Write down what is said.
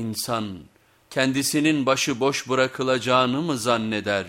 İnsan kendisinin başı boş bırakılacağını mı zanneder?